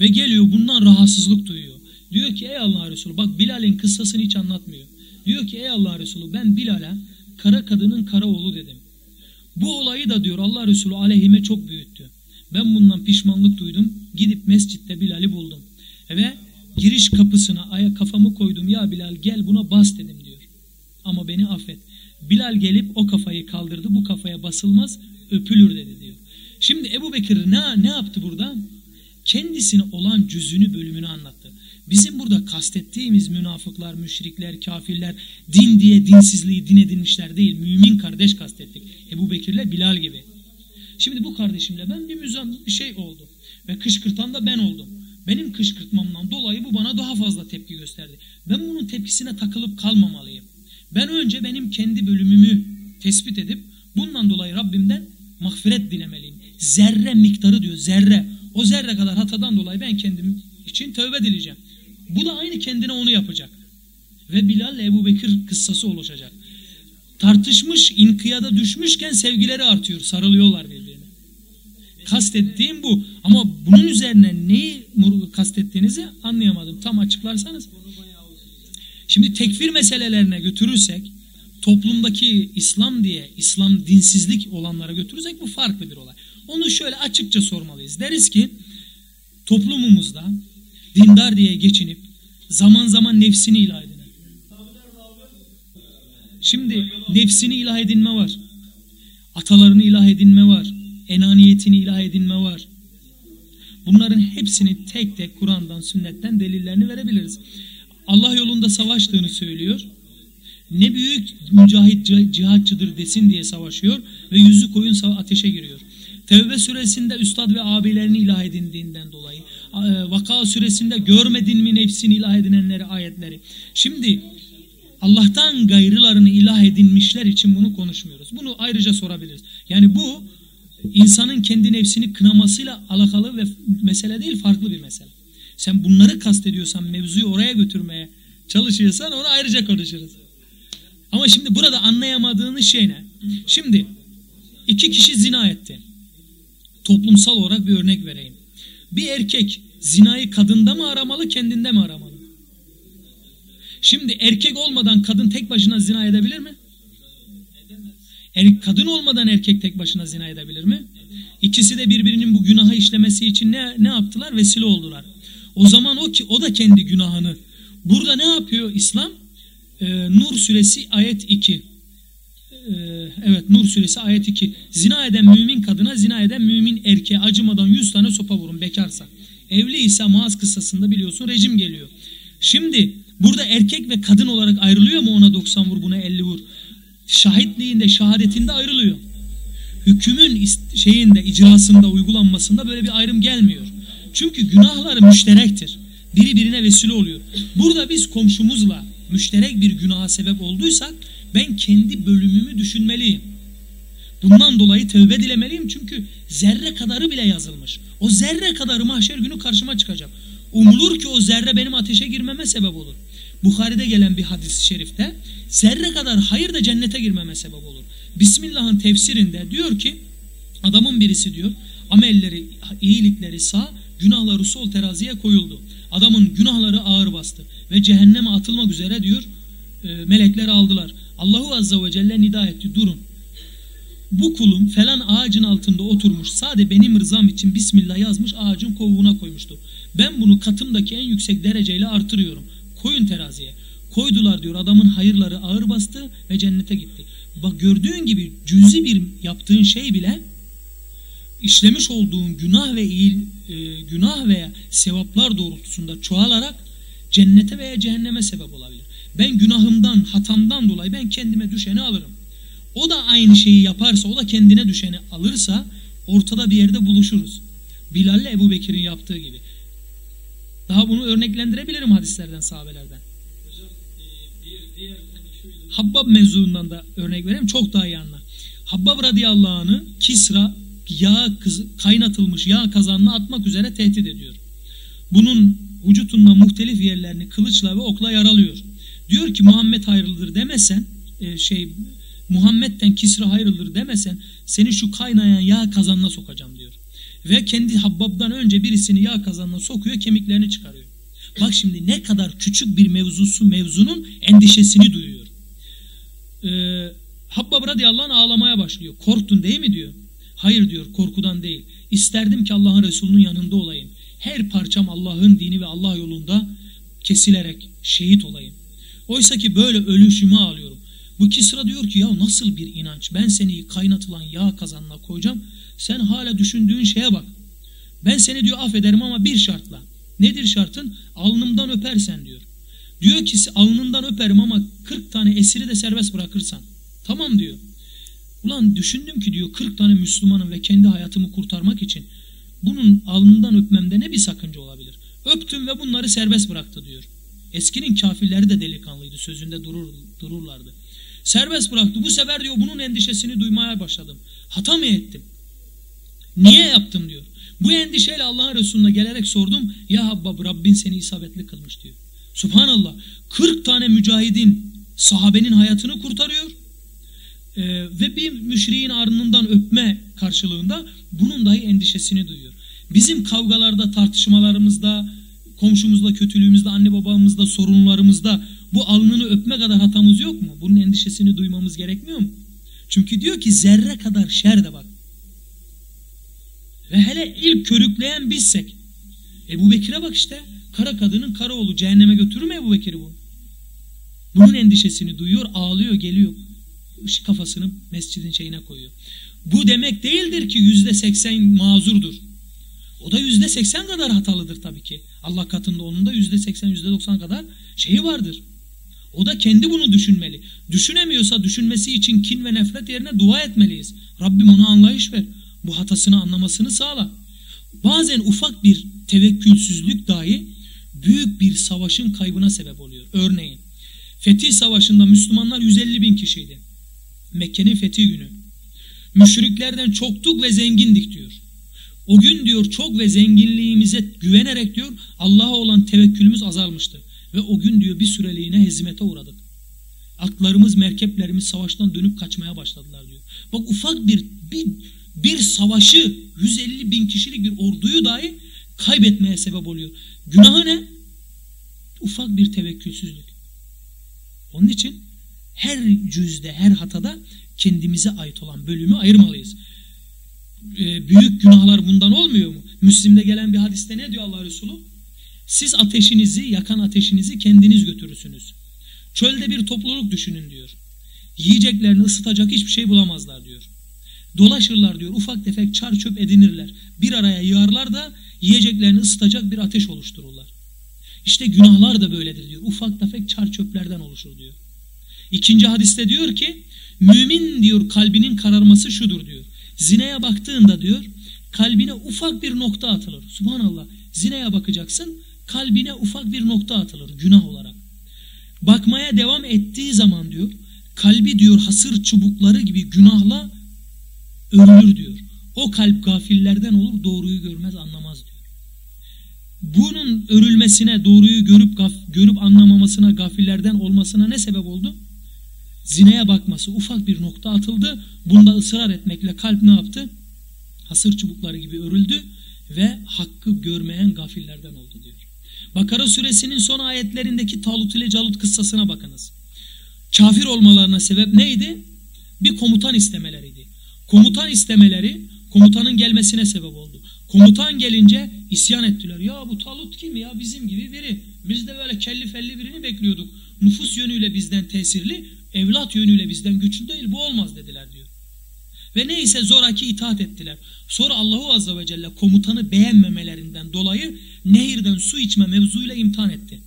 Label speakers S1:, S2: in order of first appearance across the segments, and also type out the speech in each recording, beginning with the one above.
S1: Ve geliyor bundan rahatsızlık duyuyor. Diyor ki ey Allah Resulü bak Bilal'in kıssasını hiç anlatmıyor. Diyor ki ey Allah Resulü ben Bilal'e kara kadının kara oğlu dedim. Bu olayı da diyor Allah Resulü aleyhime çok büyüttü. Ben bundan pişmanlık duydum. Gidip mescitte Bilal'i buldum. Ve giriş kapısına aya kafamı koydum. Ya Bilal gel buna bas dedim diyor. Ama beni affet. Bilal gelip o kafayı kaldırdı. Bu kafaya basılmaz öpülür dedi diyor. Şimdi Ebu Bekir ne, ne yaptı burada? Kendisine olan cüzünü bölümünü anlattı. Bizim burada kastettiğimiz münafıklar, müşrikler, kafirler, din diye dinsizliği din edinmişler değil. Mümin kardeş kastettik. Ebu Bekir'le Bilal gibi. Şimdi bu kardeşimle ben bir müzam bir şey oldu. Ve kışkırtan da ben oldum. Benim kışkırtmamdan dolayı bu bana daha fazla tepki gösterdi. Ben bunun tepkisine takılıp kalmamalıyım. Ben önce benim kendi bölümümü tespit edip bundan dolayı Rabbimden mağfiret dilemeliyim. Zerre miktarı diyor zerre. O zerre kadar hatadan dolayı ben kendim için tövbe dileyeceğim. Bu da aynı kendine onu yapacak. Ve Bilal ile Ebu Bekir kıssası oluşacak. Tartışmış, inkiyada düşmüşken sevgileri artıyor. Sarılıyorlar birbirine. Kastettiğim bu. Ama bunun üzerine neyi kastettiğinizi anlayamadım. Tam açıklarsanız. Şimdi tekfir meselelerine götürürsek toplumdaki İslam diye İslam dinsizlik olanlara götürürsek bu farklı bir olay. Onu şöyle açıkça sormalıyız. Deriz ki toplumumuzda dindar diye geçinip zaman zaman nefsini ilah edinen. Şimdi nefsini ilah edinme var. Atalarını ilah edinme var. Enaniyetini ilah edinme var. Bunların hepsini tek tek Kur'an'dan, sünnetten delillerini verebiliriz. Allah yolunda savaştığını söylüyor. Ne büyük mücahit cihatçıdır desin diye savaşıyor ve yüzü koyun ateşe giriyor. Tevbe suresinde üstad ve abilerini ilah edindiğinden dolayı. E, Vaka suresinde görmedin mi nefsini ilah edinenleri ayetleri. Şimdi Allah'tan gayrılarını ilah edinmişler için bunu konuşmuyoruz. Bunu ayrıca sorabiliriz. Yani bu insanın kendi nefsini kınamasıyla alakalı ve mesele değil farklı bir mesele. Sen bunları kastediyorsan mevzuyu oraya götürmeye çalışıyorsan onu ayrıca konuşuruz. Ama şimdi burada anlayamadığınız şey ne? Şimdi iki kişi zina etti. Toplumsal olarak bir örnek vereyim. Bir erkek zinayı kadında mı aramalı, kendinde mi aramalı? Şimdi erkek olmadan kadın tek başına zina edebilir mi? Er, kadın olmadan erkek tek başına zina edebilir mi? İkisi de birbirinin bu günahı işlemesi için ne, ne yaptılar? Vesile oldular. O zaman o ki o da kendi günahını. Burada ne yapıyor İslam? Ee, Nur suresi ayet 2. Ee, evet Nur suresi ayet 2. Zina eden mümin kadına, zina eden mümin erkeğe acımadan 100 tane sopa vurun bekarsa. Evli ise Maaz kıssasında biliyorsun rejim geliyor. Şimdi burada erkek ve kadın olarak ayrılıyor mu ona 90 vur buna 50 vur? Şahitliğinde, şehadetinde ayrılıyor. Hükümün şeyinde, icrasında, uygulanmasında böyle bir ayrım gelmiyor. Çünkü günahları müşterektir. Biri birine vesile oluyor. Burada biz komşumuzla müşterek bir günaha sebep olduysak ben kendi bölümümü düşünmeliyim. Bundan dolayı tövbe dilemeliyim çünkü zerre kadarı bile yazılmış. O zerre kadarı mahşer günü karşıma çıkacak. Umulur ki o zerre benim ateşe girmeme sebep olur. Bukhari'de gelen bir hadis-i şerifte zerre kadar hayır da cennete girmeme sebep olur. Bismillah'ın tefsirinde diyor ki adamın birisi diyor amelleri, iyilikleri sağ, günahları sol teraziye koyuldu. Adamın günahları ağır bastı ve cehenneme atılmak üzere diyor e, melekler aldılar. Allahu Azze ve Celle nida etti durun. Bu kulum falan ağacın altında oturmuş sade benim rızam için Bismillah yazmış ağacın kovuğuna koymuştu. Ben bunu katımdaki en yüksek dereceyle artırıyorum. Koyun teraziye. Koydular diyor adamın hayırları ağır bastı ve cennete gitti. Bak gördüğün gibi cüzi bir yaptığın şey bile işlemiş olduğun günah ve iyi, e, günah veya sevaplar doğrultusunda çoğalarak cennete veya cehenneme sebep olabilir. Ben günahımdan, hatamdan dolayı ben kendime düşeni alırım. O da aynı şeyi yaparsa, o da kendine düşeni alırsa ortada bir yerde buluşuruz. Bilal ile Ebu Bekir'in yaptığı gibi. Daha bunu örneklendirebilirim hadislerden, sahabelerden. Habbab mevzuundan da örnek vereyim. Çok daha iyi anla. Habbab radıyallahu anh'ı Kisra yağ kaynatılmış yağ kazanına atmak üzere tehdit ediyor. Bunun vücutunda muhtelif yerlerini kılıçla ve okla yaralıyor. Diyor ki Muhammed hayırlıdır demesen e, şey Muhammed'den Kisra hayırlıdır demesen seni şu kaynayan yağ kazanına sokacağım diyor. Ve kendi Habbab'dan önce birisini yağ kazanına sokuyor kemiklerini çıkarıyor. Bak şimdi ne kadar küçük bir mevzusu mevzunun endişesini duyuyor. Ee, Habbab radıyallahu anh ağlamaya başlıyor. Korktun değil mi diyor. Hayır diyor korkudan değil. İsterdim ki Allah'ın Resulü'nün yanında olayım. Her parçam Allah'ın dini ve Allah yolunda kesilerek şehit olayım. Oysa ki böyle ölüşümü alıyorum. Bu Kisra diyor ki ya nasıl bir inanç? Ben seni kaynatılan yağ kazanına koyacağım. Sen hala düşündüğün şeye bak. Ben seni diyor affederim ama bir şartla. Nedir şartın? Alnımdan öpersen diyor. Diyor ki alnından öperim ama 40 tane esiri de serbest bırakırsan. Tamam diyor. Ulan düşündüm ki diyor 40 tane Müslümanım ve kendi hayatımı kurtarmak için bunun alnından öpmemde ne bir sakınca olabilir? Öptüm ve bunları serbest bıraktı diyor. Eskinin kafirleri de delikanlıydı sözünde durur, dururlardı. Serbest bıraktı. Bu sefer diyor bunun endişesini duymaya başladım. Hata mı ettim? Niye yaptım diyor. Bu endişeyle Allah'ın Resulüne gelerek sordum. Ya Habbab Rabbin seni isabetli kılmış diyor. Subhanallah 40 tane mücahidin sahabenin hayatını kurtarıyor. Ee, ve bir müşriğin arnından öpme karşılığında bunun dahi endişesini duyuyor. Bizim kavgalarda, tartışmalarımızda, komşumuzla, kötülüğümüzde, anne babamızda, sorunlarımızda bu alnını öpme kadar hatamız yok mu? Bunun endişesini duymamız gerekmiyor mu? Çünkü diyor ki zerre kadar şer de bak. Ve hele ilk körükleyen bizsek. Ebu Bekir'e bak işte. Kara kadının kara oğlu. Cehenneme götürür mü Ebu Bekir'i bu? Bunun endişesini duyuyor, ağlıyor, geliyor. Kafasını mescidin şeyine koyuyor. Bu demek değildir ki yüzde seksen mazurdur. O da yüzde seksen kadar hatalıdır tabii ki. Allah katında onun da yüzde seksen, yüzde doksan kadar şeyi vardır. O da kendi bunu düşünmeli. Düşünemiyorsa düşünmesi için kin ve nefret yerine dua etmeliyiz. Rabbim ona anlayış ver. Bu hatasını anlamasını sağla. Bazen ufak bir tevekkülsüzlük dahi büyük bir savaşın kaybına sebep oluyor. Örneğin Fetih Savaşı'nda Müslümanlar 150 bin kişiydi. Mekke'nin fethi günü. Müşriklerden çoktuk ve zengindik diyor. O gün diyor çok ve zenginliğimize güvenerek diyor Allah'a olan tevekkülümüz azalmıştı. Ve o gün diyor bir süreliğine hezimete uğradık. Atlarımız, merkeplerimiz savaştan dönüp kaçmaya başladılar diyor. Bak ufak bir, bir, bir savaşı 150 bin kişilik bir orduyu dahi kaybetmeye sebep oluyor. Günahı ne? Ufak bir tevekkülsüzlük. Onun için her cüzde, her hatada kendimize ait olan bölümü ayırmalıyız. Ee, büyük günahlar bundan olmuyor mu? Müslim'de gelen bir hadiste ne diyor Allah Resulü? Siz ateşinizi, yakan ateşinizi kendiniz götürürsünüz. Çölde bir topluluk düşünün diyor. Yiyeceklerini ısıtacak hiçbir şey bulamazlar diyor. Dolaşırlar diyor. Ufak tefek çar çöp edinirler. Bir araya yığarlar da yiyeceklerini ısıtacak bir ateş oluştururlar. İşte günahlar da böyledir diyor. Ufak tefek çar çöplerden oluşur diyor. İkinci hadiste diyor ki mümin diyor kalbinin kararması şudur diyor. Zineye baktığında diyor kalbine ufak bir nokta atılır. Subhanallah zineye bakacaksın kalbine ufak bir nokta atılır günah olarak. Bakmaya devam ettiği zaman diyor kalbi diyor hasır çubukları gibi günahla örülür diyor. O kalp gafillerden olur doğruyu görmez anlamaz diyor. Bunun örülmesine doğruyu görüp görüp anlamamasına gafillerden olmasına ne sebep oldu? Zineye bakması ufak bir nokta atıldı. Bunda ısrar etmekle kalp ne yaptı? Hasır çubukları gibi örüldü ve hakkı görmeyen gafillerden oldu diyor. Bakara suresinin son ayetlerindeki Talut ile Calut kıssasına bakınız. Kafir olmalarına sebep neydi? Bir komutan istemeleriydi. Komutan istemeleri komutanın gelmesine sebep oldu. Komutan gelince isyan ettiler. Ya bu Talut kim ya bizim gibi biri. Biz de böyle kelli felli birini bekliyorduk. Nüfus yönüyle bizden tesirli, evlat yönüyle bizden güçlü değil bu olmaz dediler diyor. Ve neyse zoraki itaat ettiler. Sonra Allahu Azze ve Celle komutanı beğenmemelerinden dolayı nehirden su içme mevzuyla imtihan etti.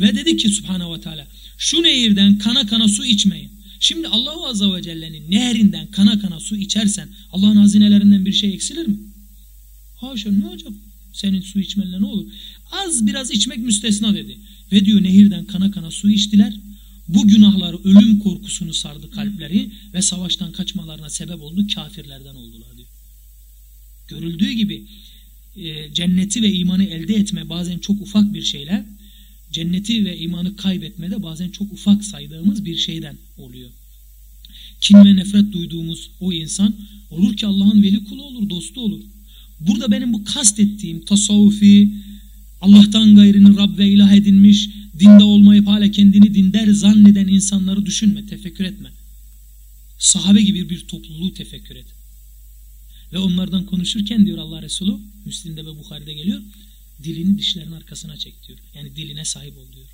S1: Ve dedi ki Subhanahu ve Teala şu nehirden kana kana su içmeyin. Şimdi Allahu Azze ve Celle'nin nehrinden kana kana su içersen Allah'ın hazinelerinden bir şey eksilir mi? Haşa ne olacak? Senin su içmenle ne olur? Az biraz içmek müstesna dedi. Ve diyor nehirden kana kana su içtiler. Bu günahları ölüm korkusunu sardı kalpleri ve savaştan kaçmalarına sebep oldu. Kafirlerden oldular diyor. Görüldüğü gibi e, cenneti ve imanı elde etme bazen çok ufak bir şeyler, cenneti ve imanı kaybetme de bazen çok ufak saydığımız bir şeyden oluyor. Kin ve nefret duyduğumuz o insan olur ki Allah'ın veli kulu olur, dostu olur. Burada benim bu kastettiğim tasavvufi, Allah'tan gayrını Rab ve ilah edinmiş, dinde olmayıp hala kendini dindar zanneden insanları düşünme, tefekkür etme. Sahabe gibi bir topluluğu tefekkür et. Ve onlardan konuşurken diyor Allah Resulü, Müslim'de ve Bukhari'de geliyor, dilini dişlerin arkasına çek diyor. Yani diline sahip ol diyor.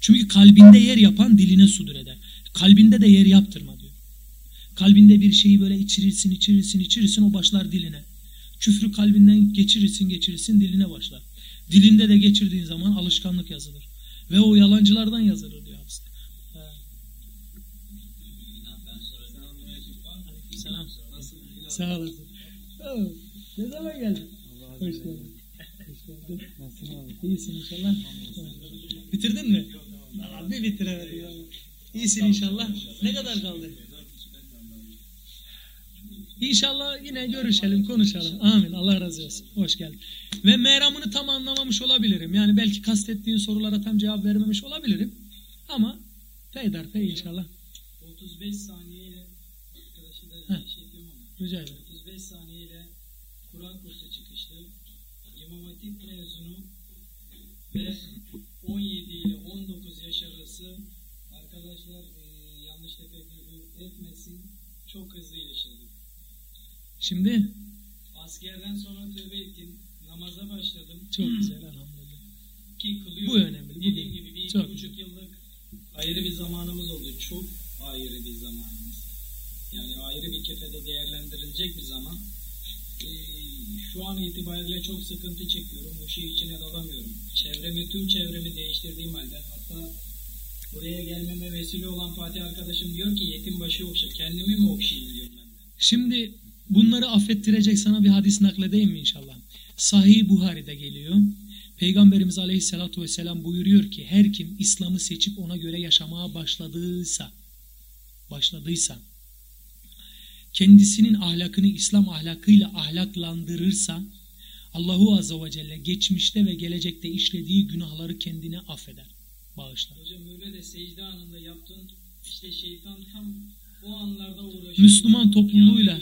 S1: Çünkü kalbinde yer yapan diline sudur eder. Kalbinde de yer yaptırma diyor. Kalbinde bir şeyi böyle içirirsin, içirirsin, içirirsin o başlar diline. Küfrü kalbinden geçirirsin, geçirirsin diline başlar. Dilinde de geçirdiğin zaman alışkanlık yazılır. Ve o yalancılardan yazılır diyor hadiste. Selam. Sağ olasın. Ne zaman geldin? Hoş geldin. İyisin inşallah. Bitirdin mi? Aa, bir bitiremedim. İyisin inşallah. Ne kadar kaldı? İnşallah yine görüşelim, konuşalım. Amin. Allah razı olsun. Hoş geldin. Ve meramını tam anlamamış olabilirim. Yani belki kastettiğin sorulara tam cevap vermemiş olabilirim. Ama peyderpey inşallah.
S2: 35 saniyeyle arkadaşı da
S1: Heh.
S2: şey diyorum ama
S1: Rica ederim.
S2: 35 saniyeyle Kur'an kursu çıkışlı İmam Hatip mezunu ve 17 ile 19 yaş arası arkadaşlar e, yanlış tefekkür etmesin çok hızlı.
S1: Şimdi
S2: Askerden sonra tövbe ettim. Namaza başladım.
S1: çok güzel elhamdülillah.
S2: Ki kılıyorum.
S1: Bu önemli,
S2: Dediğim gibi bir iki
S1: Çok
S2: buçuk yıllık ayrı bir zamanımız oldu. Çok ayrı bir zamanımız. Yani ayrı bir kefede değerlendirilecek bir zaman. Ee, şu an itibariyle çok sıkıntı çekiyorum. Bu şey içine dalamıyorum. Çevremi, tüm çevremi değiştirdiğim halde hatta buraya gelmeme vesile olan Fatih arkadaşım diyor ki yetim başı okşa. Kendimi mi okşayayım diyorum ben de.
S1: Şimdi bunları affettirecek sana bir hadis nakledeyim mi inşallah? Sahih Buhari'de geliyor. Peygamberimiz Aleyhisselatü Vesselam buyuruyor ki her kim İslam'ı seçip ona göre yaşamaya başladıysa başladıysa kendisinin ahlakını İslam ahlakıyla ahlaklandırırsa Allahu Azze ve Celle geçmişte ve gelecekte işlediği günahları kendine affeder, bağışlar.
S2: Hocam öyle de secde anında yaptığın işte şeytan tam o anlarda uğraşıyor.
S1: Müslüman topluluğuyla-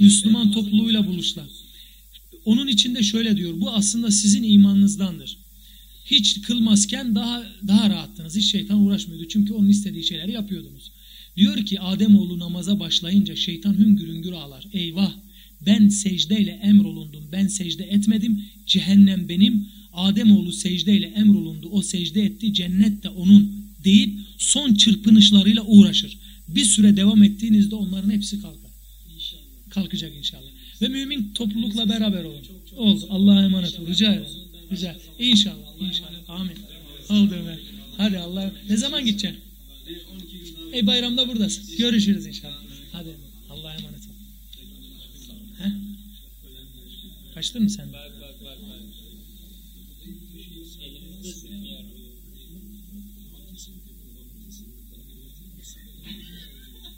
S1: Müslüman topluluğuyla buluşlar. Onun içinde şöyle diyor. Bu aslında sizin imanınızdandır. Hiç kılmazken daha daha rahattınız. Hiç şeytan uğraşmıyordu. Çünkü onun istediği şeyleri yapıyordunuz. Diyor ki Ademoğlu namaza başlayınca şeytan hüngür hüngür ağlar. Eyvah ben secdeyle emrolundum. Ben secde etmedim. Cehennem benim. Ademoğlu secdeyle emrolundu. O secde etti. Cennet de onun deyip son çırpınışlarıyla uğraşır. Bir süre devam ettiğinizde onların hepsi kalkar. Kalkacak inşallah. Ve mümin toplulukla beraber olun. Oldu. Allah'a emanet ol. Rica ederim. Rica İnşallah. İnşallah. Amin. Oldu Ömer. Hadi Allah. Ne zaman gideceksin? Ey bayramda buradasın. Görüşürüz inşallah. Hadi. Allah'a emanet ol. Heh? Kaçtın mı sen?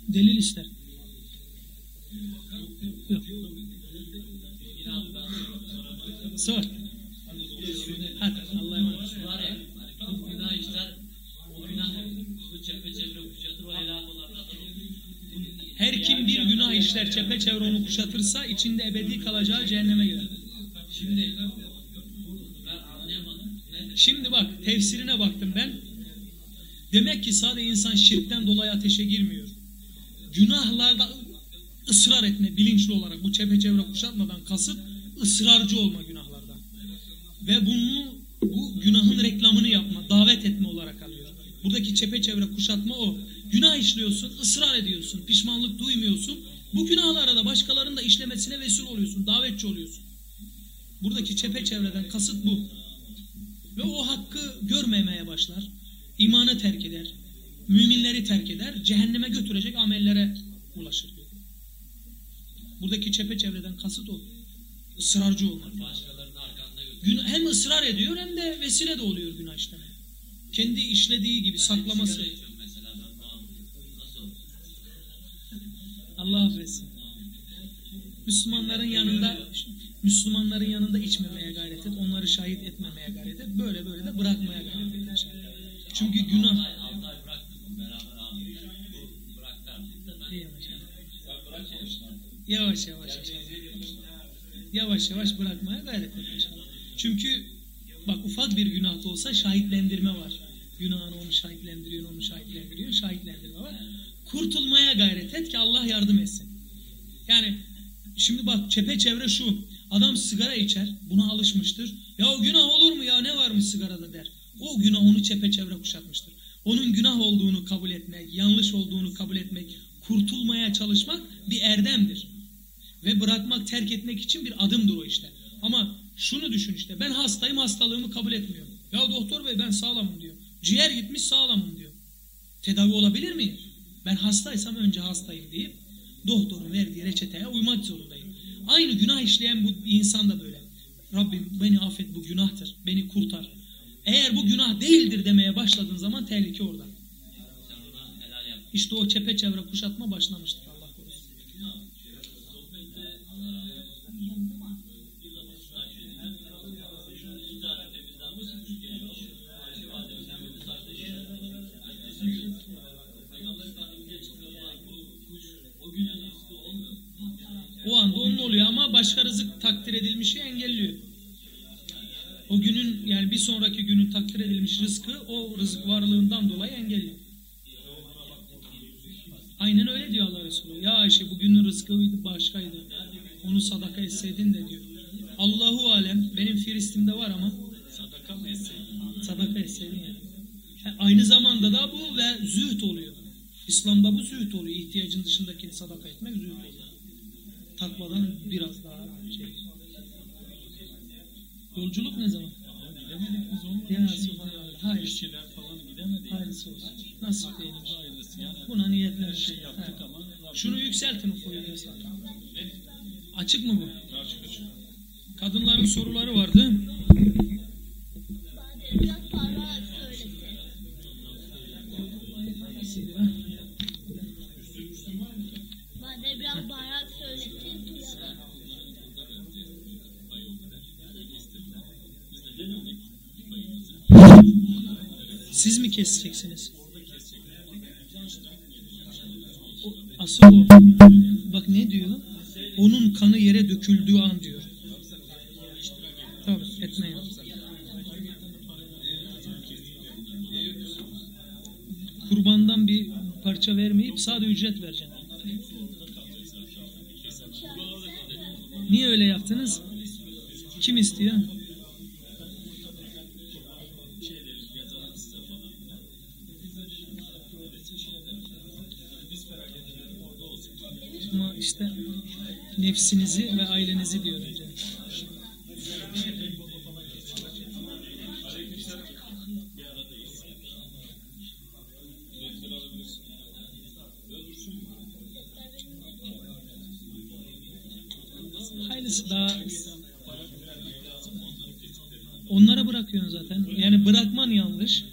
S1: Delil ister. Yok. Sor. Hadi Allah'a emanet ol.
S3: var ya, hani bu günah işler, o günah bu çepeçevre kuşatır, o helak olan kadın
S1: Her kim bir günah çepeçevre onu kuşatırsa içinde ebedi kalacağı cehenneme girer.
S3: Şimdi?
S1: Şimdi bak tefsirine baktım ben. Demek ki sadece insan şirkten dolayı ateşe girmiyor. Günahlarda ısrar etme bilinçli olarak bu çepeçevre kuşatmadan kasıt ısrarcı olma günahlarda. Ve bunu bu günahın reklamını yapma, davet etme olarak alıyor. Buradaki çepeçevre kuşatma o. Günah işliyorsun, ısrar ediyorsun, pişmanlık duymuyorsun. Bu günahlara da başkalarının da işlemesine vesile oluyorsun, davetçi oluyorsun. Buradaki çepeçevreden kasıt bu. Ve o hakkı görmemeye başlar. İmanı terk eder. Müminleri terk eder. Cehenneme götürecek amellere ulaşır. diyor. Buradaki çepeçevreden kasıt o. Israrcı olmak. Gün, hem ısrar ediyor hem de vesile de oluyor günah işlemeye. Kendi işlediği gibi saklaması.
S3: Sigara içiyorum mesela ben bağımlı. Nasıl olur?
S1: Allah affetsin. Müslümanların yanında Müslümanların yanında içmemeye gayret et. Onları şahit etmemeye gayret et. Böyle böyle de bırakmaya gayret et. Çünkü günah. Yavaş yavaş. Yavaş yavaş bırakmaya gayret etmiş. Çünkü bak ufak bir günah da olsa şahitlendirme var. Günahını onu şahitlendiriyor, onu şahitlendiriyor, şahitlendirme var. Kurtulmaya gayret et ki Allah yardım etsin. Yani şimdi bak çepeçevre şu. Adam sigara içer, buna alışmıştır. Ya günah olur mu ya ne varmış sigarada der. O günah onu çepeçevre kuşatmıştır. Onun günah olduğunu kabul etmek, yanlış olduğunu kabul etmek, kurtulmaya çalışmak bir erdemdir. Ve bırakmak, terk etmek için bir adımdır o işte. Ama şunu düşün işte ben hastayım hastalığımı kabul etmiyorum. Ya doktor bey ben sağlamım diyor. Ciğer gitmiş sağlamım diyor. Tedavi olabilir miyim? Ben hastaysam önce hastayım deyip doktorun verdiği reçeteye uymak zorundayım. Aynı günah işleyen bu insan da böyle. Rabbim beni affet bu günahtır. Beni kurtar. Eğer bu günah değildir demeye başladığın zaman tehlike orada. İşte o çepeçevre kuşatma başlamıştır takdir edilmişi engelliyor. O günün yani bir sonraki günün takdir edilmiş rızkı o rızık varlığından dolayı engelliyor. Aynen öyle diyor Allah Resulü. Ya Ayşe bugünün rızkı başkaydı. Onu sadaka etseydin de diyor. Allahu alem benim firistimde var ama
S4: Sadaka mı etseydin?
S1: sadaka etseydin yani. Ha, Aynı zamanda da bu ve zühd oluyor. İslam'da bu zühd oluyor. İhtiyacın dışındakini sadaka etmek zühd oluyor. Takvadan biraz daha şey. Yolculuk ne zaman?
S4: Gidemedik biz onunla.
S1: Ya subhanallah. Hayır.
S4: Falan.
S1: Hayırlısı olsun. Nasip değilmiş.
S4: Hayırlısı yani.
S1: Buna niyetler
S4: şey yaptık
S1: Evet.
S4: ama
S1: Şunu yükseltin mesela. Açık mı bu?
S4: Açık açık.
S1: Kadınların soruları vardı. Etmeyin. Kurbandan bir parça vermeyip sadece ücret vereceksin. Niye öyle yaptınız? Kim istiyor? Ama işte nefsinizi ve ailenizi diyor onlara bırakıyorsun zaten. Yani bırakman yanlış.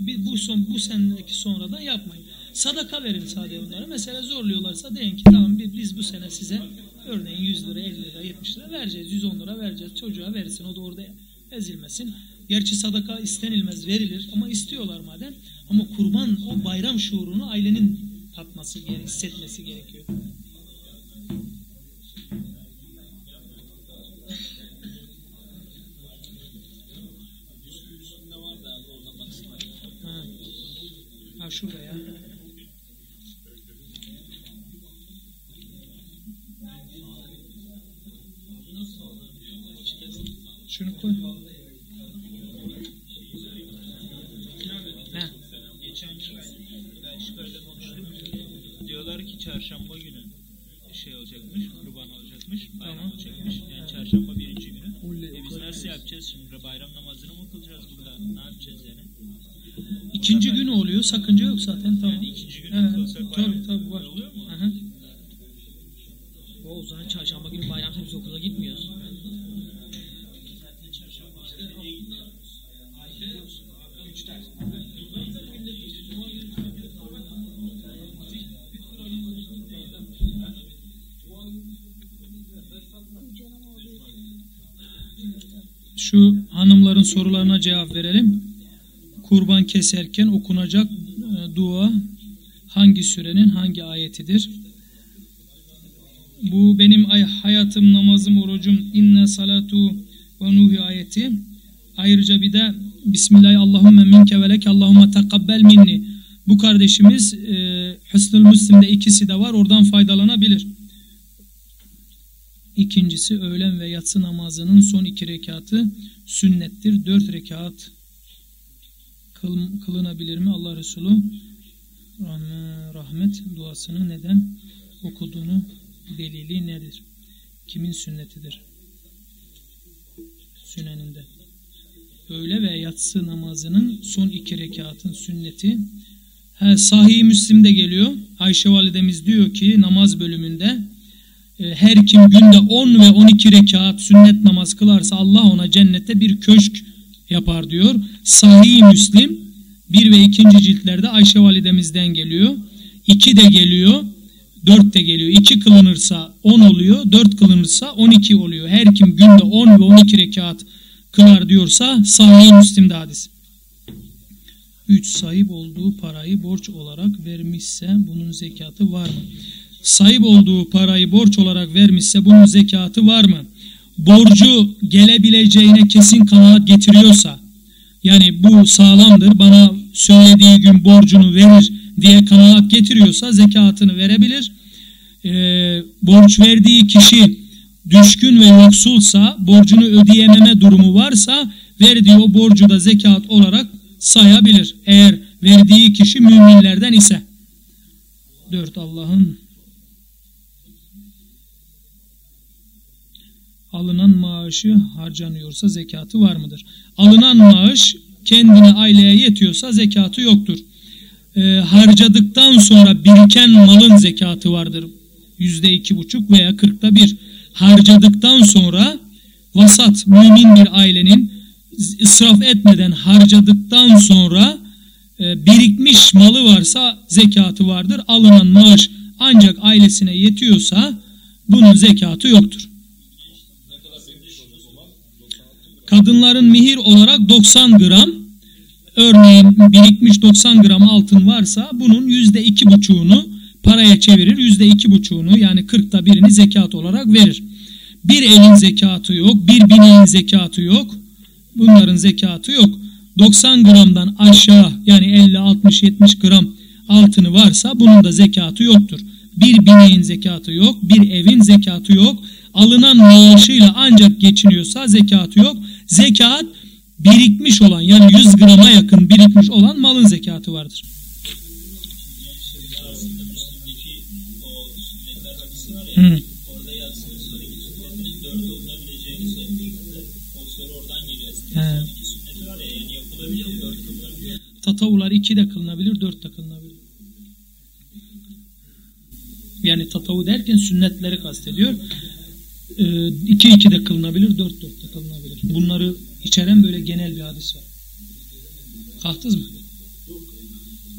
S1: Bir, bu son bu seneki sonra da yapmayın. Sadaka verin sadece onlara. Mesela zorluyorlarsa deyin ki tamam bi- biz bu sene size örneğin 100 lira, 50 lira, 70 lira vereceğiz. 110 lira vereceğiz. Çocuğa versin. O da orada ezilmesin. Gerçi sadaka istenilmez, verilir ama istiyorlar madem. Ama kurban o bayram şuurunu ailenin tatması, hissetmesi gerekiyor. Şunu koy. Ne?
S4: Geçen gün Belçika'yla konuştuk. Diyorlar ki çarşamba günü şey olacakmış, kurban olacakmış, bayram
S1: Tamam.
S4: olacakmış. Yani çarşamba birinci günü. E biz nasıl yapacağız şimdi? Bayram namazını mı kılacağız burada? Ne yapacağız yani?
S1: İkinci günü oluyor. Sakınca yok zaten. Tamam.
S4: Yani ikinci günü
S1: Şu hanımların sorularına cevap verelim. Kurban keserken okunacak e, dua hangi sürenin hangi ayetidir? Bu benim ay- hayatım, namazım, orucum. İnne salatu ve nuhi ayeti. Ayrıca bir de Bismillah Allahümme minke ve leke Allahümme tekabbel minni. Bu kardeşimiz e, Hüsnül Müslim'de ikisi de var. Oradan faydalanabilir. İkincisi öğlen ve yatsı namazının son iki rekatı sünnettir. Dört rekat kıl- kılınabilir mi? Allah Resulü rahme- rahmet duasını neden okuduğunu delili nedir? Kimin sünnetidir? Süneninde. Öğle ve yatsı namazının son iki rekatın sünneti. He, Sahih Müslim'de geliyor. Ayşe validemiz diyor ki namaz bölümünde her kim günde 10 ve 12 rekat sünnet namaz kılarsa Allah ona cennette bir köşk yapar diyor. Sahih Müslim 1 ve 2. ciltlerde Ayşe validemizden geliyor. 2 de geliyor. 4 de geliyor. 2 kılınırsa 10 oluyor. 4 kılınırsa 12 oluyor. Her kim günde 10 ve 12 rekat kılar diyorsa Sahih Müslim'de hadis. 3 sahip olduğu parayı borç olarak vermişse bunun zekatı var mı? Sahip olduğu parayı borç olarak vermişse bunun zekatı var mı? Borcu gelebileceğine kesin kanaat getiriyorsa yani bu sağlamdır bana söylediği gün borcunu verir diye kanaat getiriyorsa zekatını verebilir. Ee, borç verdiği kişi düşkün ve yoksulsa borcunu ödeyememe durumu varsa verdiği o borcu da zekat olarak sayabilir. Eğer verdiği kişi müminlerden ise. 4. Allah'ın alınan maaşı harcanıyorsa zekatı var mıdır? Alınan maaş kendine aileye yetiyorsa zekatı yoktur. Ee, harcadıktan sonra biriken malın zekatı vardır. Yüzde iki buçuk veya kırkta bir. Harcadıktan sonra vasat mümin bir ailenin israf etmeden harcadıktan sonra e, birikmiş malı varsa zekatı vardır. Alınan maaş ancak ailesine yetiyorsa bunun zekatı yoktur. Kadınların mihir olarak 90 gram, örneğin birikmiş 90 gram altın varsa bunun yüzde iki buçuğunu paraya çevirir. Yüzde iki buçuğunu yani 40'ta birini zekat olarak verir. Bir elin zekatı yok, bir bineğin zekatı yok. Bunların zekatı yok. 90 gramdan aşağı yani 50, 60, 70 gram altını varsa bunun da zekatı yoktur. Bir bineğin zekatı yok, bir evin zekatı yok. Alınan maaşıyla ancak geçiniyorsa zekatı yok. Zekat birikmiş olan yani 100 grama yakın birikmiş olan malın zekatı vardır.
S4: Dört geliyor.
S1: He.
S4: İki sünneti var ya, yani yapılabilir, dört kılınabilir.
S1: Tatavlar 2 de kılınabilir, 4 de kılınabilir. Yani tatavu derken sünnetleri kastediyor. 2 2 de kılınabilir, 4 4 de kılınabilir. Bunları içeren böyle genel bir hadis var. Kalktınız mı?